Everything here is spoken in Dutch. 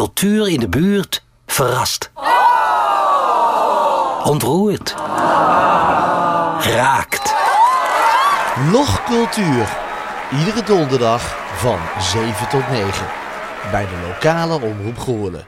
Cultuur in de buurt verrast. ontroerd, Raakt. Nog Cultuur. Iedere donderdag van 7 tot 9. Bij de lokale Omroep Goorlen.